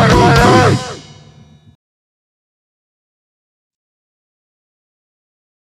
Marvel.